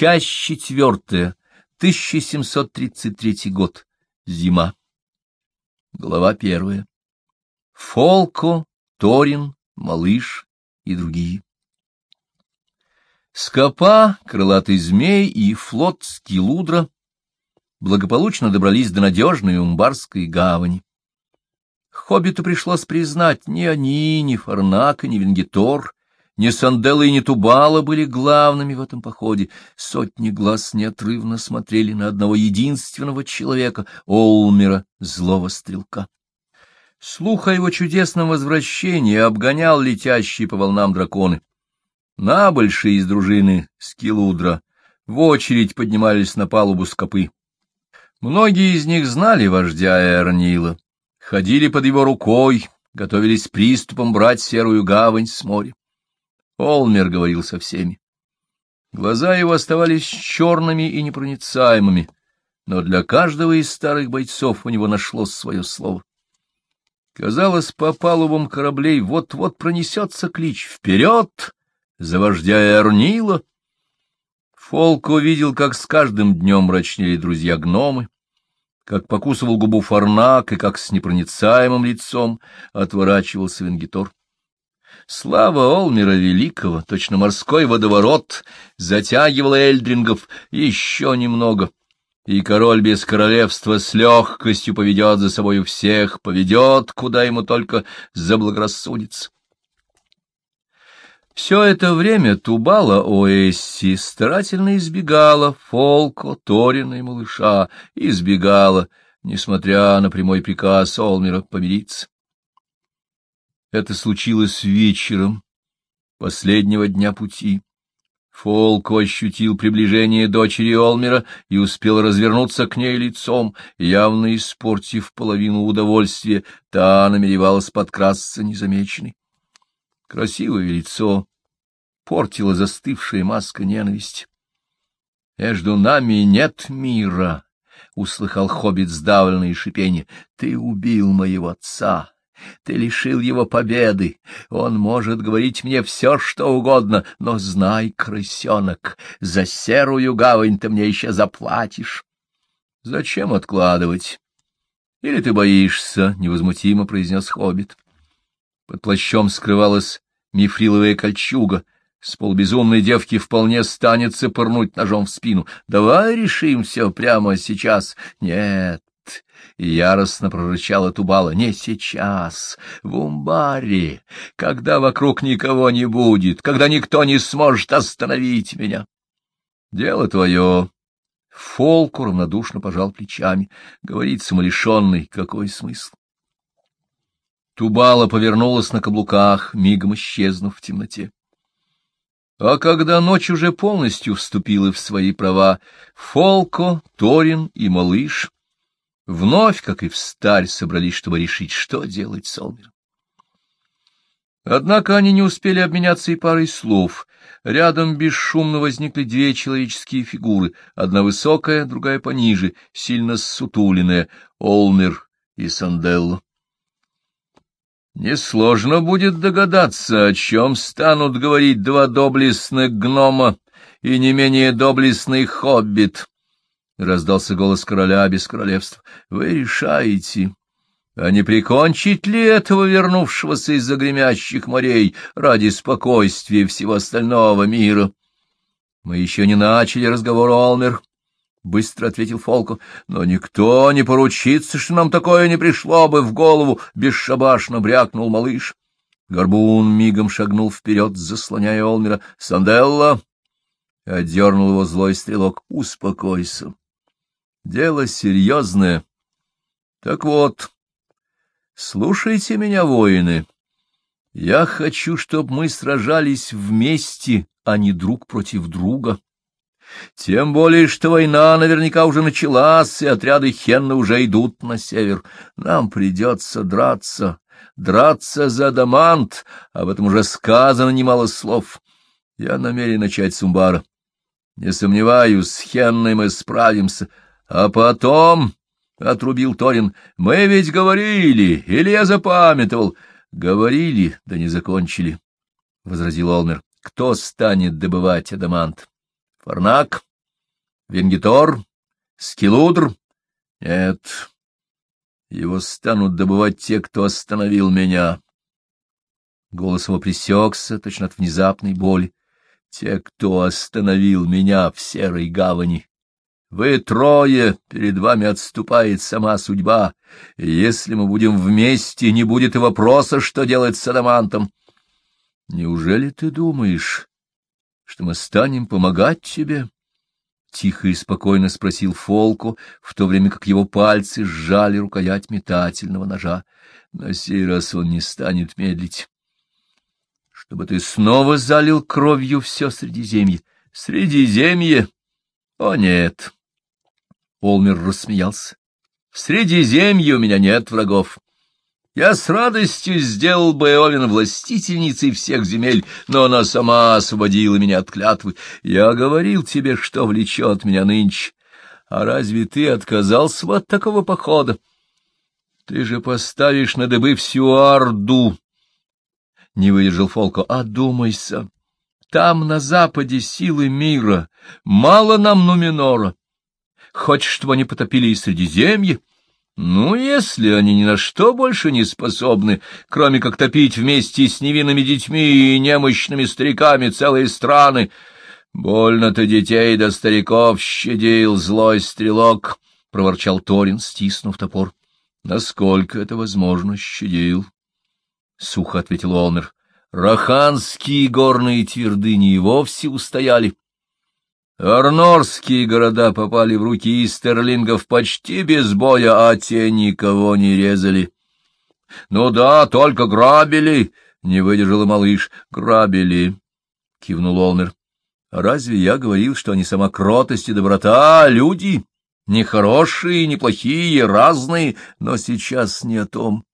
Часть четвертая. 1733 год. Зима. Глава первая. Фолко, Торин, Малыш и другие. Скопа, крылатый змей и флот Скилудра благополучно добрались до надежной Умбарской гавани. Хоббиту пришлось признать, ни они, ни Фарнак, ни Венгитор, ни Санделла и ни Тубала были главными в этом походе. Сотни глаз неотрывно смотрели на одного единственного человека, Олмера, злого стрелка. Слух о его чудесном возвращении обгонял летящие по волнам драконы. На большие из дружины Скилудра в очередь поднимались на палубу скопы. Многие из них знали вождя Эрнила, ходили под его рукой, готовились приступом брать серую гавань с моря. Олмер говорил со всеми. Глаза его оставались черными и непроницаемыми, но для каждого из старых бойцов у него нашлось свое слово. Казалось, по палубам кораблей вот-вот пронесется клич «Вперед!» за вождя Эрнила. Фолк увидел, как с каждым днем мрачнели друзья-гномы, как покусывал губу Фарнак и как с непроницаемым лицом отворачивался Венгитор. Слава Олмера Великого, точно морской водоворот, затягивала Эльдрингов еще немного, и король без королевства с легкостью поведет за собою всех, поведет, куда ему только заблагорассудится. Все это время Тубала Оэсси старательно избегала Фолко, Торина и малыша, избегала, несмотря на прямой приказ Олмера помириться. Это случилось вечером последнего дня пути. Фолко ощутил приближение дочери Олмера и успел развернуться к ней лицом, явно испортив половину удовольствия, та намеревалась подкрасться незамеченной. Красивое лицо портила застывшая маска ненависти. «Между нами нет мира», — услыхал хоббит сдавленное шипение. «Ты убил моего отца». Ты лишил его победы. Он может говорить мне все, что угодно, но знай, крысенок, за серую гавань ты мне еще заплатишь. Зачем откладывать? Или ты боишься? — невозмутимо произнес хоббит. Под плащом скрывалась мифриловая кольчуга — с полбезумной девки вполне станется пырнуть ножом в спину. Давай решим все прямо сейчас. Нет, яростно прорычала Тубала, не сейчас, в умбаре, когда вокруг никого не будет, когда никто не сможет остановить меня. Дело твое. Фолку равнодушно пожал плечами. Говорит самолишенный, какой смысл? Тубала повернулась на каблуках, мигом исчезнув в темноте. А когда ночь уже полностью вступила в свои права, Фолко, Торин и Малыш вновь, как и в старь, собрались, чтобы решить, что делать с Олмером. Однако они не успели обменяться и парой слов. Рядом бесшумно возникли две человеческие фигуры, одна высокая, другая пониже, сильно ссутуленная, Олмер и Санделло. Несложно будет догадаться, о чем станут говорить два доблестных гнома и не менее доблестный хоббит. Раздался голос короля без королевства. Вы решаете, а не прикончить ли этого вернувшегося из-за гремящих морей ради спокойствия всего остального мира? Мы еще не начали разговор, Олмер. — быстро ответил Фолко. — Но никто не поручится, что нам такое не пришло бы в голову, — бесшабашно брякнул малыш. Горбун мигом шагнул вперед, заслоняя Олмера. — Санделла! — отдернул его злой стрелок. — Успокойся. Дело серьезное. Так вот, слушайте меня, воины. Я хочу, чтобы мы сражались вместе, а не друг против друга. Тем более, что война наверняка уже началась, и отряды Хенна уже идут на север. Нам придется драться, драться за Адамант, об этом уже сказано немало слов. Я намерен начать с Умбара. Не сомневаюсь, с Хенной мы справимся. А потом, — отрубил Торин, — мы ведь говорили, или я запамятовал. Говорили, да не закончили, — возразил Олмер. Кто станет добывать Адамант? Фарнак, Венгитор? Скилудр? Нет. Его станут добывать те, кто остановил меня. Голос его пресекся, точно от внезапной боли. Те, кто остановил меня в серой гавани. Вы трое, перед вами отступает сама судьба. Если мы будем вместе, не будет и вопроса, что делать с Адамантом. Неужели ты думаешь, что мы станем помогать тебе? — тихо и спокойно спросил Фолку, в то время как его пальцы сжали рукоять метательного ножа. На сей раз он не станет медлить. — Чтобы ты снова залил кровью все Средиземье. — Средиземье? О, нет! Олмер рассмеялся. — В Средиземье у меня нет врагов. Я с радостью сделал бы Эолин властительницей всех земель, но она сама освободила меня от клятвы. Я говорил тебе, что влечет меня нынче. А разве ты отказался от такого похода? Ты же поставишь на дыбы всю Орду. Не выдержал Фолко. Одумайся. Там, на западе, силы мира. Мало нам Нуминора. Хочешь, чтобы они потопили и Средиземье? Ну, если они ни на что больше не способны, кроме как топить вместе с невинными детьми и немощными стариками целые страны, больно ты детей да стариков щадил, злой стрелок, — проворчал Торин, стиснув топор. — Насколько это возможно, щадил? — сухо ответил Олмер. — Раханские горные твердыни и вовсе устояли. — Арнорские города попали в руки истерлингов почти без боя, а те никого не резали. — Ну да, только грабили, — не выдержал и малыш. — Грабили, — кивнул Олмер. — разве я говорил, что они сама кротость и доброта, а люди? Нехорошие, неплохие, разные, но сейчас не о том.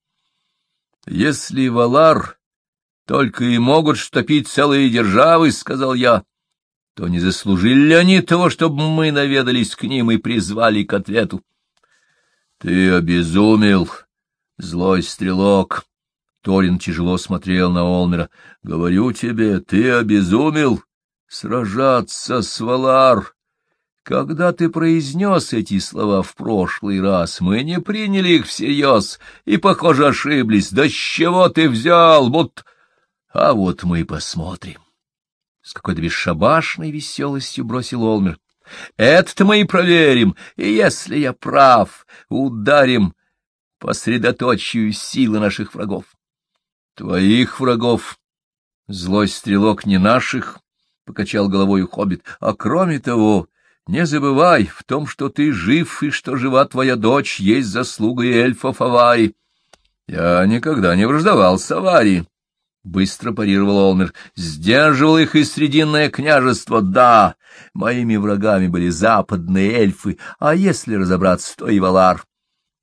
Если Валар только и могут штопить целые державы, — сказал я, — то не заслужили ли они того, чтобы мы наведались к ним и призвали к ответу? — Ты обезумел, злой стрелок! Торин тяжело смотрел на Олмера. — Говорю тебе, ты обезумел сражаться с Валар. Когда ты произнес эти слова в прошлый раз, мы не приняли их всерьез и, похоже, ошиблись. Да с чего ты взял? Вот... А вот мы посмотрим. С какой-то бесшабашной веселостью бросил Олмер. Это-то мы и проверим, и если я прав, ударим по средоточию силы наших врагов. Твоих врагов. Злой стрелок не наших, — покачал головой хоббит. А кроме того, не забывай, в том, что ты жив и что жива твоя дочь, есть заслуга эльфов Авари. Я никогда не враждовал с Аварией. — быстро парировал Олмер. — Сдерживал их и Срединное княжество, да. Моими врагами были западные эльфы, а если разобраться, то и Валар.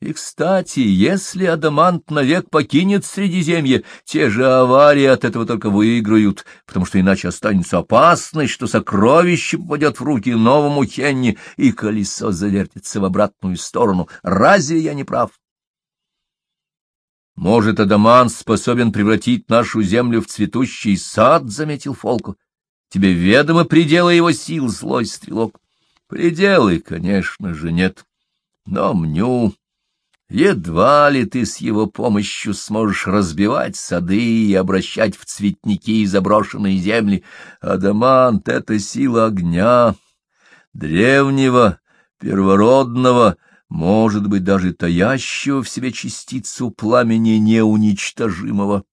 И, кстати, если Адамант навек покинет Средиземье, те же аварии от этого только выиграют, потому что иначе останется опасность, что сокровище попадет в руки новому Хенни, и колесо завертится в обратную сторону. Разве я не прав? — Может, Адаман способен превратить нашу землю в цветущий сад, — заметил Фолку. — Тебе ведомы пределы его сил, злой стрелок? — Пределы, конечно же, нет. Но мню, едва ли ты с его помощью сможешь разбивать сады и обращать в цветники заброшенные земли. Адамант — это сила огня, древнего, первородного, — может быть, даже таящего в себе частицу пламени неуничтожимого.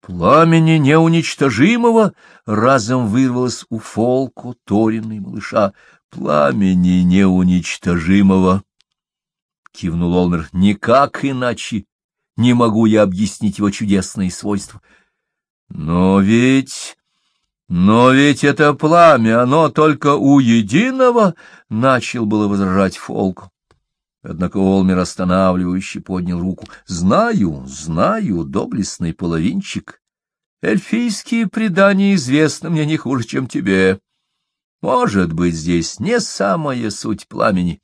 Пламени неуничтожимого разом вырвалось у Фолку, Торина и малыша. Пламени неуничтожимого, — кивнул Олмер, — никак иначе не могу я объяснить его чудесные свойства. Но ведь... Но ведь это пламя, оно только у единого, — начал было возражать Фолку. Однако Олмер останавливающе поднял руку. — Знаю, знаю, доблестный половинчик. Эльфийские предания известны мне не хуже, чем тебе. Может быть, здесь не самая суть пламени,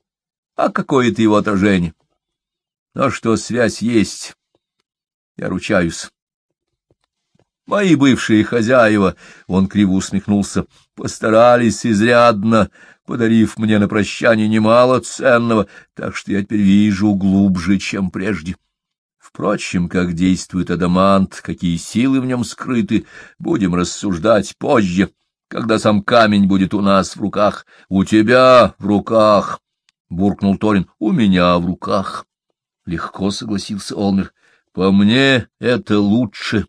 а какое-то его отражение. Но что связь есть, я ручаюсь. Мои бывшие хозяева, — он криво усмехнулся, — постарались изрядно, подарив мне на прощание немало ценного, так что я теперь вижу глубже, чем прежде. Впрочем, как действует адамант, какие силы в нем скрыты, будем рассуждать позже, когда сам камень будет у нас в руках. У тебя в руках, — буркнул Торин, — у меня в руках. Легко согласился Олмер. По мне это лучше,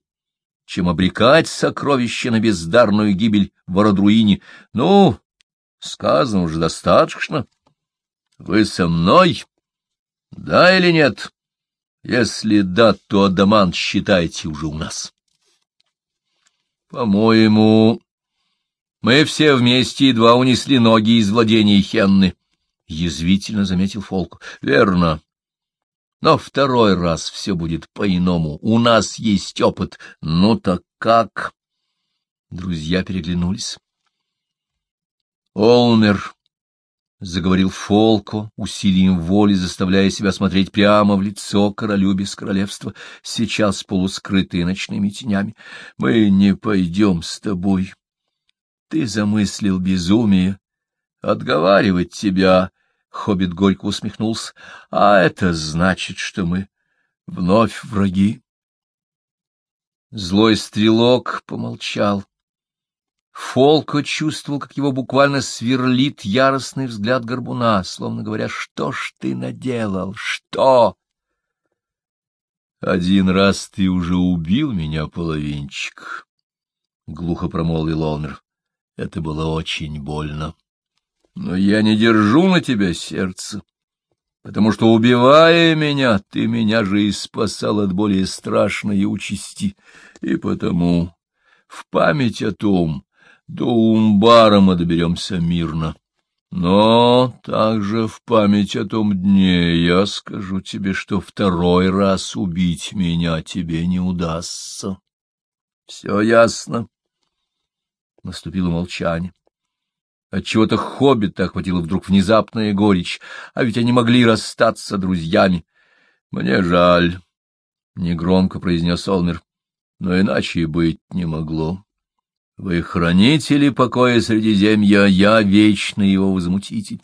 чем обрекать сокровище на бездарную гибель в Ородруине. Ну, сказано уже достаточно. Вы со мной? Да или нет? Если да, то Адамант считайте уже у нас. По-моему, мы все вместе едва унесли ноги из владений Хенны, — язвительно заметил Фолк. — Верно. Но второй раз все будет по-иному. У нас есть опыт. Ну так как? Друзья переглянулись. Олмер, — заговорил Фолко, усилием воли заставляя себя смотреть прямо в лицо королю без королевства, сейчас полускрытые ночными тенями. — Мы не пойдем с тобой. Ты замыслил безумие. Отговаривать тебя Хоббит горько усмехнулся. — А это значит, что мы вновь враги. Злой стрелок помолчал. Фолко чувствовал, как его буквально сверлит яростный взгляд горбуна, словно говоря, что ж ты наделал, что? Один раз ты уже убил меня, половинчик, — глухо промолвил Олмер. Это было очень больно. Но я не держу на тебя сердце, потому что, убивая меня, ты меня же и спасал от более страшной участи, и потому в память о том до Умбара мы доберемся мирно. Но также в память о том дне я скажу тебе, что второй раз убить меня тебе не удастся. Все ясно. Наступило молчание. Отчего-то хоббита охватила вдруг внезапная горечь, а ведь они могли расстаться друзьями. — Мне жаль, — негромко произнес Олмер, — но иначе и быть не могло. Вы хранители покоя Средиземья, я вечный его возмутитель.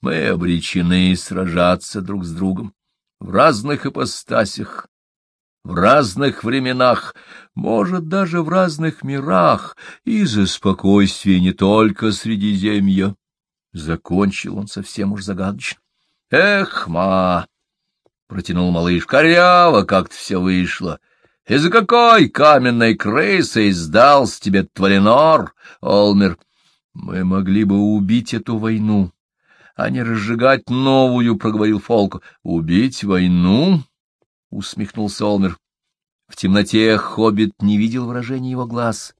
Мы обречены сражаться друг с другом в разных ипостасях, в разных временах, может, даже в разных мирах, и за спокойствие не только Средиземья. Закончил он совсем уж загадочно. — Эх, ма! — протянул малыш. — Коряво как-то все вышло. Из-за какой каменной крысы издался тебе Твалинор, Олмер? Мы могли бы убить эту войну, а не разжигать новую, — проговорил Фолк. — Убить войну? — усмехнулся Олмер. В темноте хоббит не видел выражения его глаз.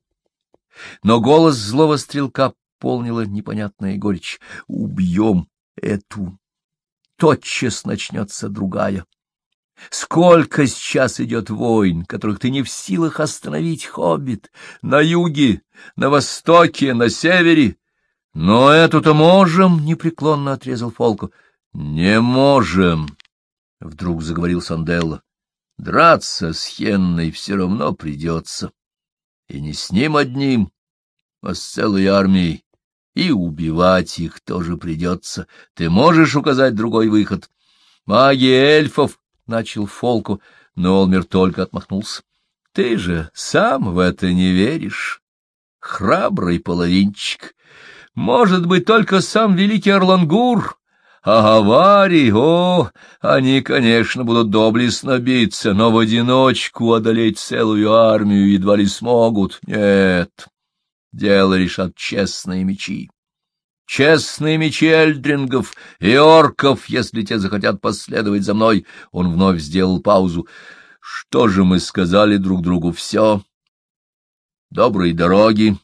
Но голос злого стрелка полнила непонятная горечь. «Убьем эту! Тотчас начнется другая!» Сколько сейчас идет войн, которых ты не в силах остановить, хоббит, на юге, на востоке, на севере. Но эту-то можем, — непреклонно отрезал Фолку. — Не можем, — вдруг заговорил Санделло. — Драться с Хенной все равно придется. И не с ним одним, а с целой армией. И убивать их тоже придется. Ты можешь указать другой выход? Маги эльфов, — начал Фолку, но Олмер только отмахнулся. — Ты же сам в это не веришь, храбрый половинчик. Может быть, только сам великий Орлангур, а аварии, о, они, конечно, будут доблестно биться, но в одиночку одолеть целую армию едва ли смогут. Нет, дело решат честные мечи. Честные мечи эльдрингов и орков, если те захотят последовать за мной. Он вновь сделал паузу. Что же мы сказали друг другу? Все. Доброй дороги.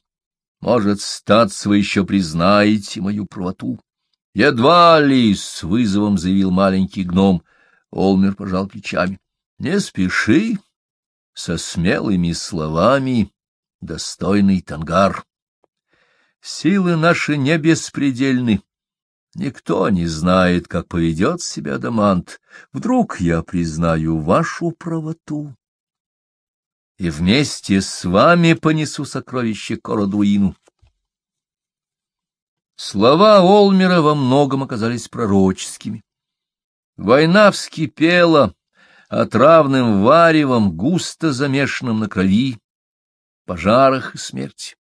Может, статься вы еще признаете мою правоту. Едва ли, — с вызовом заявил маленький гном. Олмер пожал плечами. — Не спеши, со смелыми словами, достойный тангар. Силы наши не беспредельны. Никто не знает, как поведет себя Адамант. Вдруг я признаю вашу правоту. И вместе с вами понесу сокровище Кородуину. Слова Олмера во многом оказались пророческими. Война вскипела отравным варевом, густо замешанным на крови, пожарах и смерти.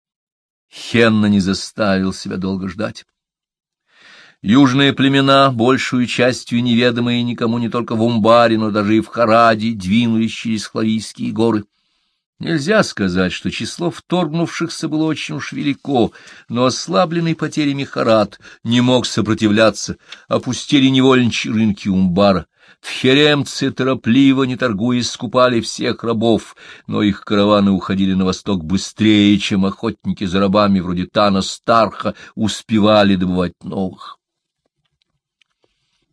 Хенна не заставил себя долго ждать. Южные племена, большую частью неведомые никому не только в Умбаре, но даже и в Хараде, двинулись через Хлавийские горы. Нельзя сказать, что число вторгнувшихся было очень уж велико, но ослабленный потерями Харад не мог сопротивляться, опустили невольничьи рынки Умбара. Тхеремцы торопливо, не торгуясь, скупали всех рабов, но их караваны уходили на восток быстрее, чем охотники за рабами вроде Тана Старха успевали добывать новых.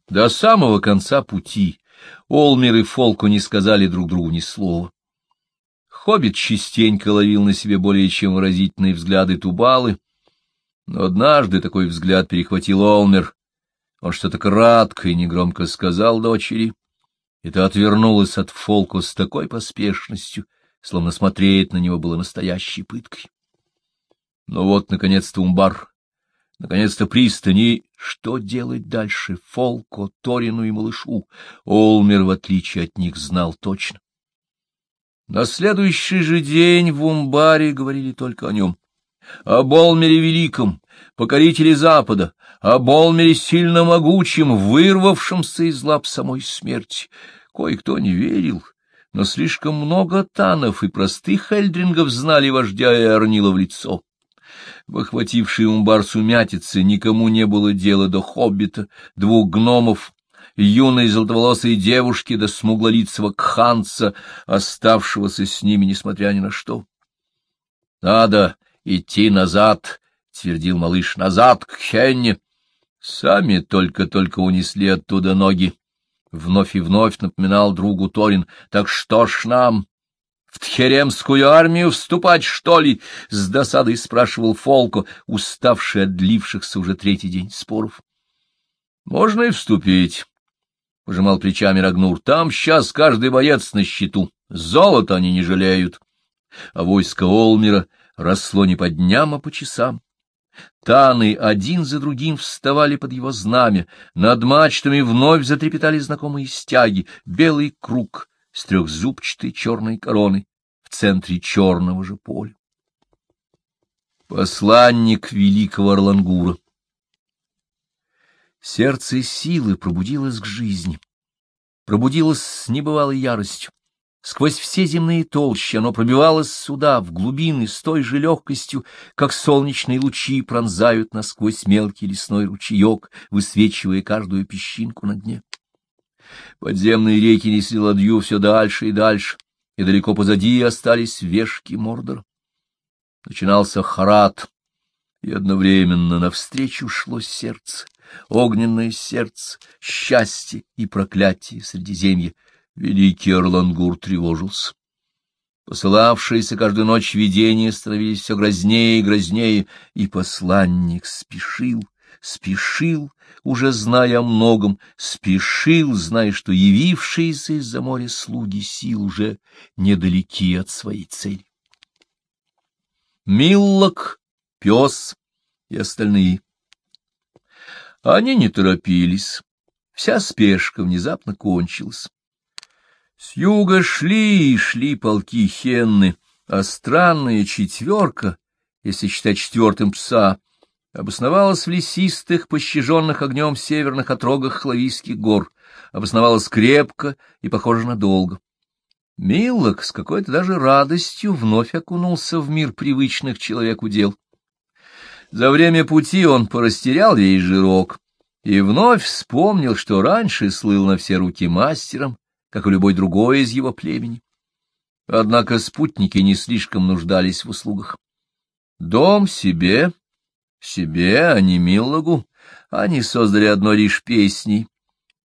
До самого конца пути Олмер и Фолку не сказали друг другу ни слова. Хоббит частенько ловил на себе более чем выразительные взгляды Тубалы, но однажды такой взгляд перехватил Олмер. Он что-то кратко и негромко сказал дочери, и та отвернулась от Фолку с такой поспешностью, словно смотреть на него было настоящей пыткой. Но вот, наконец-то, Умбар Наконец-то пристани. Что делать дальше Фолко, Торину и малышу? Олмер, в отличие от них, знал точно. На следующий же день в Умбаре говорили только о нем. О Болмере Великом, покорителе Запада, о Болмере сильно могучем, вырвавшемся из лап самой смерти. Кое-кто не верил, но слишком много танов и простых эльдрингов знали вождя и Орнила в лицо. В охватившей умбар сумятице никому не было дела до хоббита, двух гномов, юной золотоволосой девушки до смуглолицего кханца, оставшегося с ними, несмотря ни на что. — Надо идти назад, — твердил малыш, — назад к Хенне. Сами только-только унесли оттуда ноги. Вновь и вновь напоминал другу Торин. — Так что ж нам? В Тхеремскую армию вступать, что ли? — с досадой спрашивал Фолко, уставший от длившихся уже третий день споров. — Можно и вступить, — пожимал плечами Рагнур. — Там сейчас каждый боец на счету. Золото они не жалеют. А войско Олмера росло не по дням, а по часам. Таны один за другим вставали под его знамя, над мачтами вновь затрепетали знакомые стяги, белый круг, с трехзубчатой черной короной в центре черного же поля. Посланник великого Орлангура Сердце силы пробудилось к жизни, пробудилось с небывалой яростью. Сквозь все земные толщи оно пробивалось сюда, в глубины, с той же легкостью, как солнечные лучи пронзают насквозь мелкий лесной ручеек, высвечивая каждую песчинку на дне. Подземные реки несли ладью все дальше и дальше, и далеко позади остались вешки Мордор. Начинался Харат, и одновременно навстречу шло сердце, огненное сердце, счастье и проклятие Средиземья. Великий Орлангур тревожился. Посылавшиеся каждую ночь видения становились все грознее и грознее, и посланник спешил, спешил, уже зная о многом, спешил, зная, что явившиеся из-за моря слуги сил уже недалеки от своей цели. Миллок, пес и остальные. Они не торопились. Вся спешка внезапно кончилась. С юга шли и шли полки хенны, а странная четверка, если считать четвертым пса, обосновалась в лесистых, пощаженных огнем северных отрогах Хлавийских гор, обосновалась крепко и, похоже, надолго. Миллок с какой-то даже радостью вновь окунулся в мир привычных человеку дел. За время пути он порастерял весь жирок и вновь вспомнил, что раньше слыл на все руки мастером, как и любой другой из его племени. Однако спутники не слишком нуждались в услугах. Дом себе, себе, а не Миллагу, они создали одно лишь песни,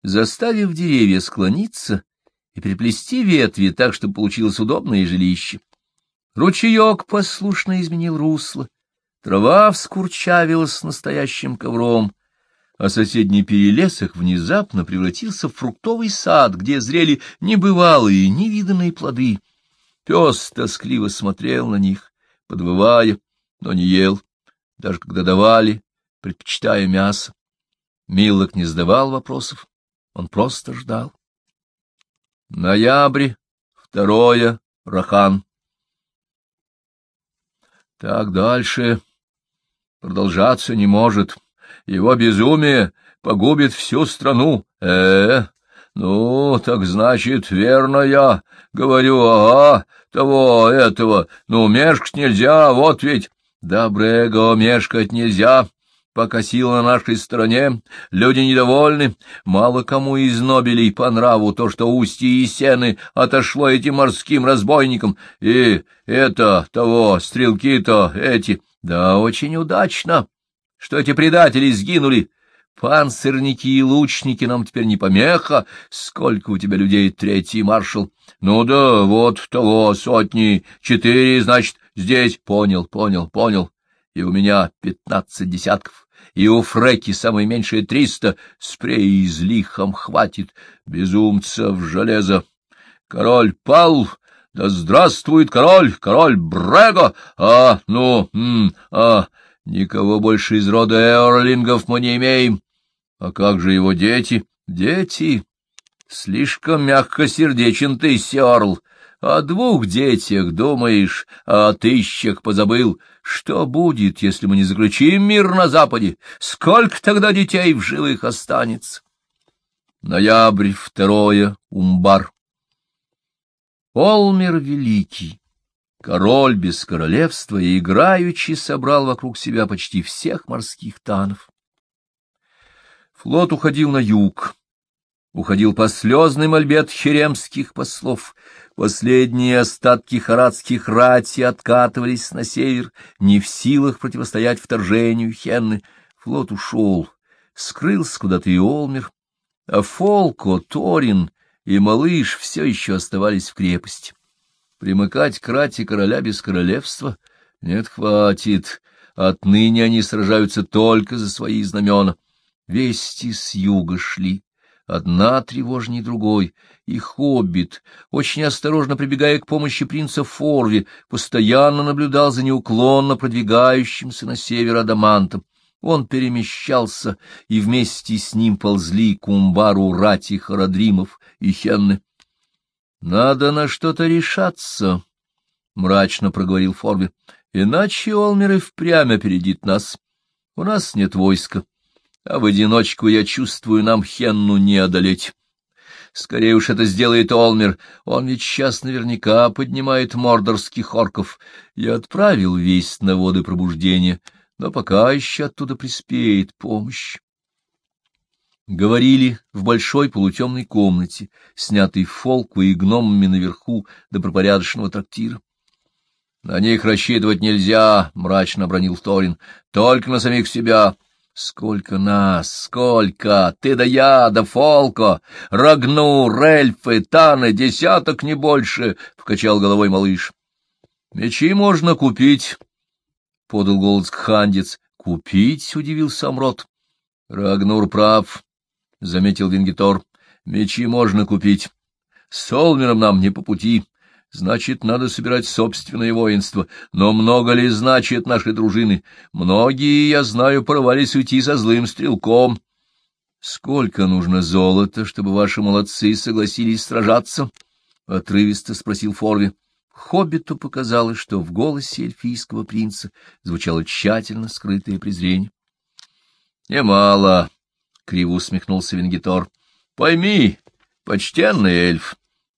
заставив деревья склониться и переплести ветви так, чтобы получилось удобное жилище. Ручеек послушно изменил русло, трава вскурчавилась настоящим ковром, а соседний перелесок внезапно превратился в фруктовый сад, где зрели небывалые, невиданные плоды. Пес тоскливо смотрел на них, подвывая, но не ел. Даже когда давали, предпочитая мясо. Милок не задавал вопросов, он просто ждал. Ноябрь, второе, Рахан. Так дальше продолжаться не может. Его безумие погубит всю страну. Э, -э ну, так значит, верно я говорю, ага, того, этого, ну, мешкать нельзя, вот ведь. Да, Брего, мешкать нельзя, пока сила на нашей стороне, люди недовольны, мало кому из нобелей по нраву то, что устье и сены отошло этим морским разбойникам, и это, того, стрелки-то эти, да, очень удачно, что эти предатели сгинули, Панцирники и лучники нам теперь не помеха. Сколько у тебя людей, третий маршал? Ну да, вот того, сотни, четыре, значит, здесь. Понял, понял, понял. И у меня пятнадцать десятков. И у Фреки самое меньшее триста. Спрей из лихом хватит. Безумцев железо. Король пал. Да здравствует король, король Брего! А, ну, м, а, никого больше из рода Эорлингов мы не имеем. А как же его дети? Дети? Слишком мягкосердечен ты, Сёрл. О двух детях думаешь, а о тысячах позабыл. Что будет, если мы не заключим мир на Западе? Сколько тогда детей в живых останется? Ноябрь, второе, Умбар. Олмер Великий, король без королевства, и играючи собрал вокруг себя почти всех морских танов. Флот уходил на юг. Уходил по слезный мольбет херемских послов. Последние остатки харадских рати откатывались на север, не в силах противостоять вторжению Хенны. Флот ушел, скрылся куда-то и Олмер, а Фолко, Торин и Малыш все еще оставались в крепости. Примыкать к рати короля без королевства? Нет, хватит. Отныне они сражаются только за свои знамена. Вести с юга шли, одна тревожней другой, и хоббит, очень осторожно прибегая к помощи принца Форви, постоянно наблюдал за неуклонно продвигающимся на север адамантом. Он перемещался, и вместе с ним ползли к умбару рати Харадримов и Хенны. — Надо на что-то решаться, — мрачно проговорил Форви, — иначе Олмер и впрямь опередит нас. У нас нет войска а в одиночку, я чувствую, нам Хенну не одолеть. Скорее уж это сделает Олмер, он ведь сейчас наверняка поднимает мордорских орков. Я отправил весть на воды пробуждения, но пока еще оттуда приспеет помощь. Говорили в большой полутемной комнате, снятой фолквой и гномами наверху добропорядочного трактира. — На них рассчитывать нельзя, — мрачно бронил Торин, — только на самих себя. Сколько нас, сколько! Ты да я, да Фолко, Рагну, Рельфы, Таны, десяток, не больше! — покачал головой малыш. — Мечи можно купить, — подал голос Кхандец. — Купить? — удивился Амрот. — Рагнур прав, — заметил Венгитор. — Мечи можно купить. С Олмером нам не по пути. Значит, надо собирать собственное воинство. Но много ли значит наши дружины? Многие, я знаю, порвались уйти за злым стрелком. Сколько нужно золота, чтобы ваши молодцы согласились сражаться? — отрывисто спросил Форви. Хоббиту показалось, что в голосе эльфийского принца звучало тщательно скрытое презрение. — Немало, — криво усмехнулся Венгитор. — Пойми, почтенный эльф,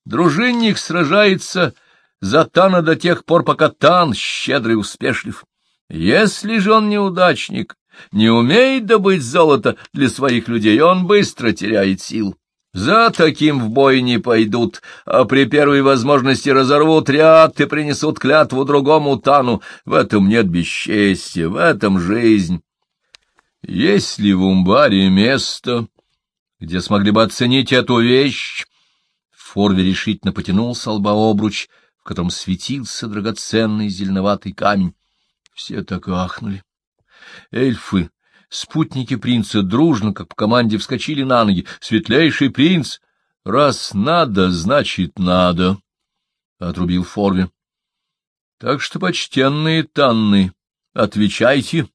Дружинник сражается за Тана до тех пор, пока Тан щедрый и успешлив. Если же он неудачник, не умеет добыть золото для своих людей, он быстро теряет сил. За таким в бой не пойдут, а при первой возможности разорвут ряд и принесут клятву другому Тану. В этом нет бесчестия, в этом жизнь. Есть ли в Умбаре место, где смогли бы оценить эту вещь, Форви решительно потянул с лба обруч, в котором светился драгоценный зеленоватый камень. Все так ахнули. Эльфы, спутники принца, дружно, как по команде, вскочили на ноги. «Светлейший принц! Раз надо, значит надо!» — отрубил Форви. «Так что, почтенные Танны, отвечайте!»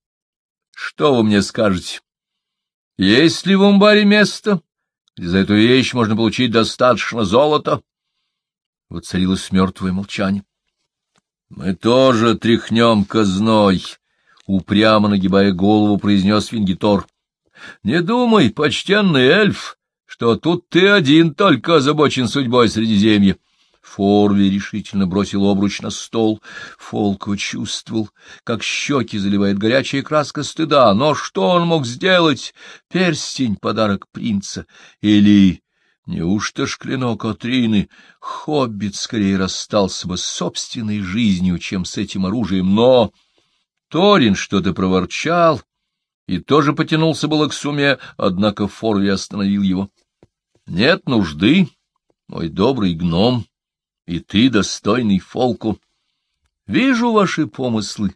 Что вы мне скажете? Есть ли в умбаре место, за эту вещь можно получить достаточно золота? Воцарилось мертвое молчание. — Мы тоже тряхнем казной, — упрямо нагибая голову, произнес Вингитор. — Не думай, почтенный эльф, что тут ты один только озабочен судьбой Средиземья. Форви решительно бросил обруч на стол. Фолко чувствовал, как щеки заливает горячая краска стыда. Но что он мог сделать? Перстень — подарок принца. Или... Неужто ж клинок Отрины? Хоббит скорее расстался бы с собственной жизнью, чем с этим оружием. Но Торин что-то проворчал и тоже потянулся было к суме, однако Форви остановил его. — Нет нужды, мой добрый гном, и ты достойный Фолку. Вижу ваши помыслы,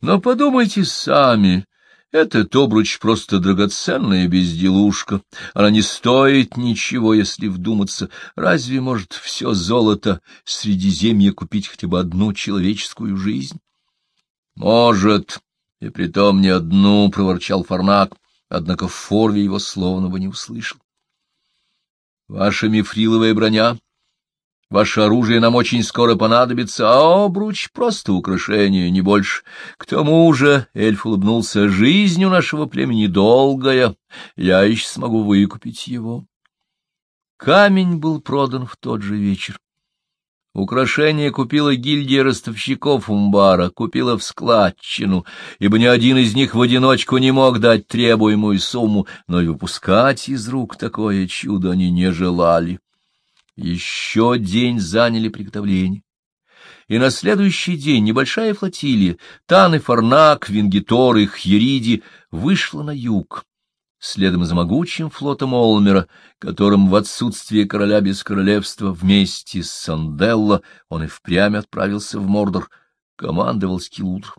но подумайте сами. Этот обруч просто драгоценная безделушка. Она не стоит ничего, если вдуматься. Разве может все золото Средиземья купить хотя бы одну человеческую жизнь? — Может, и притом не одну, — проворчал Фарнак, однако в Форве его словно бы не услышал. — Ваша мифриловая броня Ваше оружие нам очень скоро понадобится, а обруч — просто украшение, не больше. К тому же, — эльф улыбнулся, — жизнь у нашего племени долгая, я еще смогу выкупить его. Камень был продан в тот же вечер. Украшение купила гильдия ростовщиков Умбара, купила в складчину, ибо ни один из них в одиночку не мог дать требуемую сумму, но и выпускать из рук такое чудо они не желали. Еще день заняли приготовление. И на следующий день небольшая флотилия, Таны, Фарнак, Вингитор и Хьериди вышла на юг, следом за могучим флотом Олмера, которым в отсутствие короля без королевства вместе с Санделло он и впрямь отправился в Мордор, командовал Скилудр.